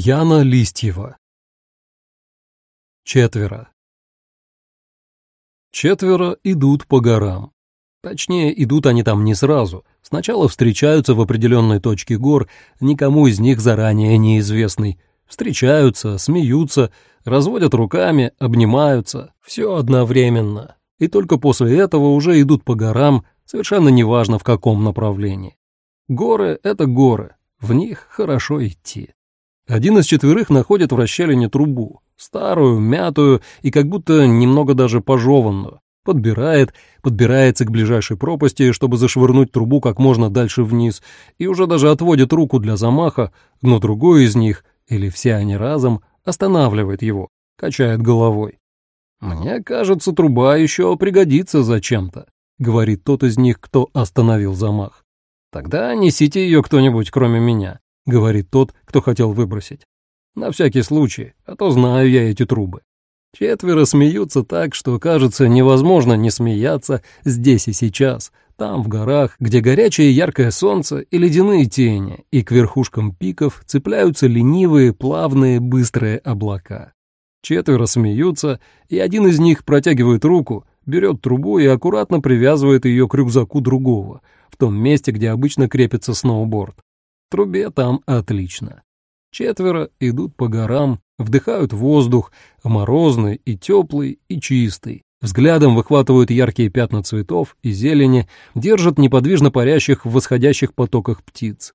Яна Листьева. Четверо. Четверо идут по горам. Точнее, идут они там не сразу. Сначала встречаются в определенной точке гор, никому из них заранее неизвестный. Встречаются, смеются, разводят руками, обнимаются. Все одновременно. И только после этого уже идут по горам, совершенно неважно в каком направлении. Горы — это горы, в них хорошо идти. Один из четверых находит в расщелине трубу, старую, мятую и как будто немного даже пожеванную. Подбирает, подбирается к ближайшей пропасти, чтобы зашвырнуть трубу как можно дальше вниз, и уже даже отводит руку для замаха, но другой из них, или все они разом, останавливает его, качает головой. «Мне кажется, труба еще пригодится зачем-то», — говорит тот из них, кто остановил замах. «Тогда несите ее кто-нибудь, кроме меня говорит тот, кто хотел выбросить. На всякий случай, а то знаю я эти трубы. Четверо смеются так, что, кажется, невозможно не смеяться здесь и сейчас, там, в горах, где горячее яркое солнце и ледяные тени, и к верхушкам пиков цепляются ленивые, плавные, быстрые облака. Четверо смеются, и один из них протягивает руку, берет трубу и аккуратно привязывает ее к рюкзаку другого, в том месте, где обычно крепится сноуборд трубе там отлично. Четверо идут по горам, вдыхают воздух, морозный и теплый, и чистый. Взглядом выхватывают яркие пятна цветов и зелени, держат неподвижно парящих в восходящих потоках птиц.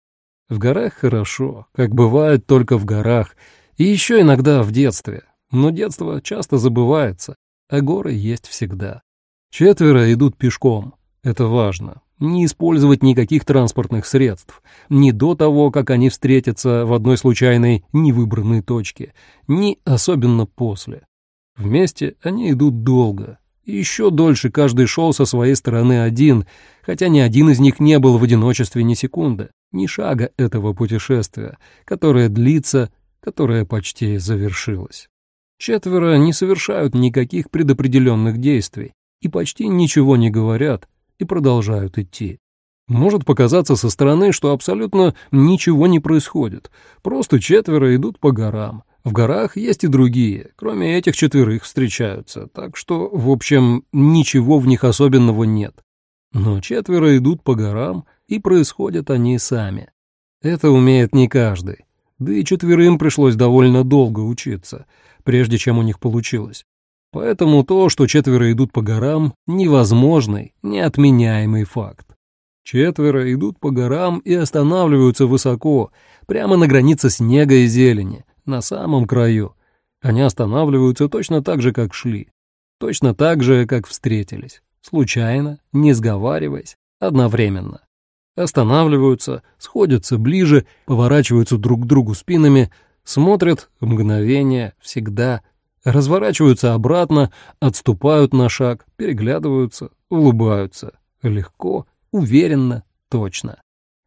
В горах хорошо, как бывает только в горах, и еще иногда в детстве. Но детство часто забывается, а горы есть всегда. Четверо идут пешком, это важно не использовать никаких транспортных средств, ни до того, как они встретятся в одной случайной невыбранной точке, ни особенно после. Вместе они идут долго, еще дольше каждый шел со своей стороны один, хотя ни один из них не был в одиночестве ни секунды, ни шага этого путешествия, которое длится, которое почти завершилось. Четверо не совершают никаких предопределенных действий и почти ничего не говорят, и продолжают идти. Может показаться со стороны, что абсолютно ничего не происходит. Просто четверо идут по горам. В горах есть и другие, кроме этих четверых встречаются, так что, в общем, ничего в них особенного нет. Но четверо идут по горам, и происходят они сами. Это умеет не каждый. Да и четверым пришлось довольно долго учиться, прежде чем у них получилось. Поэтому то, что четверо идут по горам, невозможный, неотменяемый факт. Четверо идут по горам и останавливаются высоко, прямо на границе снега и зелени, на самом краю. Они останавливаются точно так же, как шли, точно так же, как встретились, случайно, не сговариваясь, одновременно. Останавливаются, сходятся ближе, поворачиваются друг к другу спинами, смотрят мгновение, всегда, разворачиваются обратно, отступают на шаг, переглядываются, улыбаются. Легко, уверенно, точно.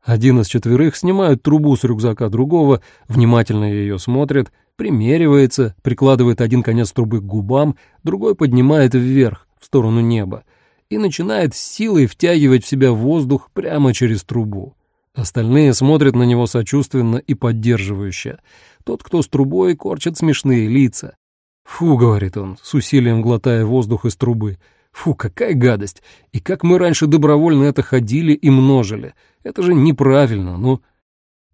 Один из четверых снимает трубу с рюкзака другого, внимательно ее смотрит, примеривается, прикладывает один конец трубы к губам, другой поднимает вверх, в сторону неба, и начинает силой втягивать в себя воздух прямо через трубу. Остальные смотрят на него сочувственно и поддерживающе. Тот, кто с трубой, корчит смешные лица. «Фу», — говорит он, с усилием глотая воздух из трубы. «Фу, какая гадость! И как мы раньше добровольно это ходили и множили! Это же неправильно, ну...»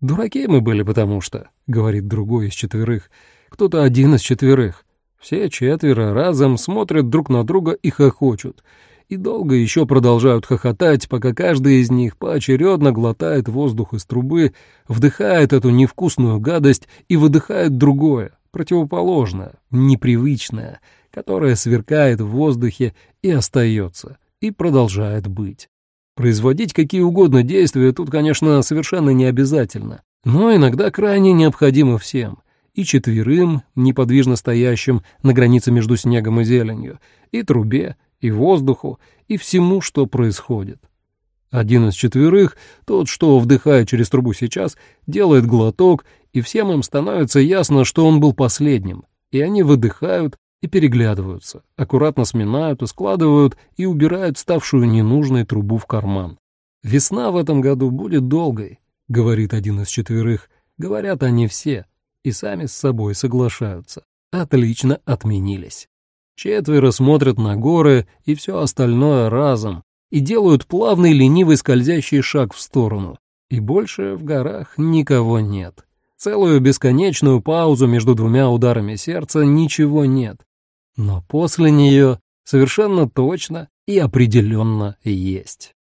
«Дураки мы были, потому что», — говорит другой из четверых, кто-то один из четверых. Все четверо разом смотрят друг на друга и хохочут. И долго еще продолжают хохотать, пока каждый из них поочередно глотает воздух из трубы, вдыхает эту невкусную гадость и выдыхает другое, противоположное, непривычное, которое сверкает в воздухе и остается, и продолжает быть. Производить какие угодно действия тут, конечно, совершенно не обязательно, но иногда крайне необходимо всем, и четверым, неподвижно стоящим на границе между снегом и зеленью, и трубе, и воздуху, и всему, что происходит. Один из четверых, тот, что вдыхает через трубу сейчас, делает глоток, и всем им становится ясно, что он был последним, и они выдыхают и переглядываются, аккуратно сминают и складывают и убирают ставшую ненужной трубу в карман. «Весна в этом году будет долгой», — говорит один из четверых. Говорят они все. и сами с собой соглашаются. Отлично отменились. Четверо смотрят на горы и все остальное разом, и делают плавный ленивый скользящий шаг в сторону. И больше в горах никого нет. Целую бесконечную паузу между двумя ударами сердца ничего нет. Но после нее совершенно точно и определенно есть.